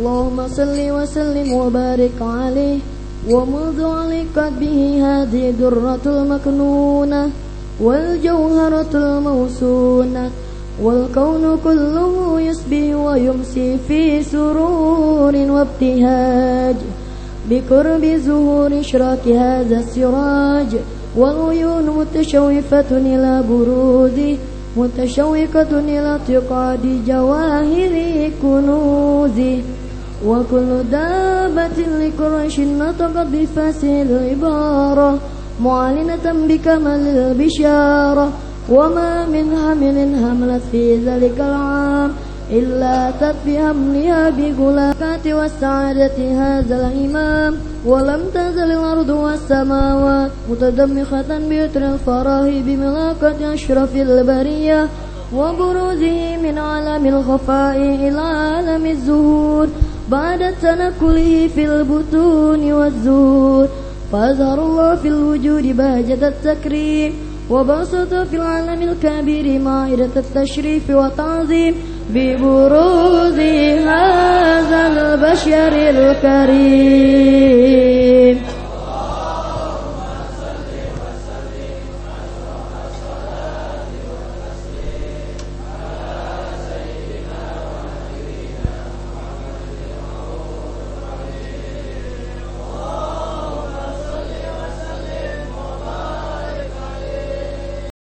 اللهم صل وسلم وبارك عليه ومنذ علقت به هذه الدرة المكنونة والجوهرة الموسونة والكون كله يسبي ويمسي في سرور وابتهاج بقرب زهور إشراك هذا السراج والعيون متشوفة إلى بروزه متشوقة إلى اعتقاد جواهر كنوزه وكل دابة لقريش نطقت بفاسد العبارة معلنة بكمال البشارة وما من حمل حملت في ذلك العام إلا أتت بحملها بغلاكات والسعادة هذا الإمام ولم تزل الأرض والسماوات متدمخة بيتر الفراه بملاكة أشرف البرية وبروزه من عالم الخفاء إلى عالم الزهور بعد تنقله في البطون والزهور فأظهر الله في الوجود بهجة التكريم وبسط في العالم الكبير مائدة التشريف والتعظيم ببروز هذا البشر الكريم.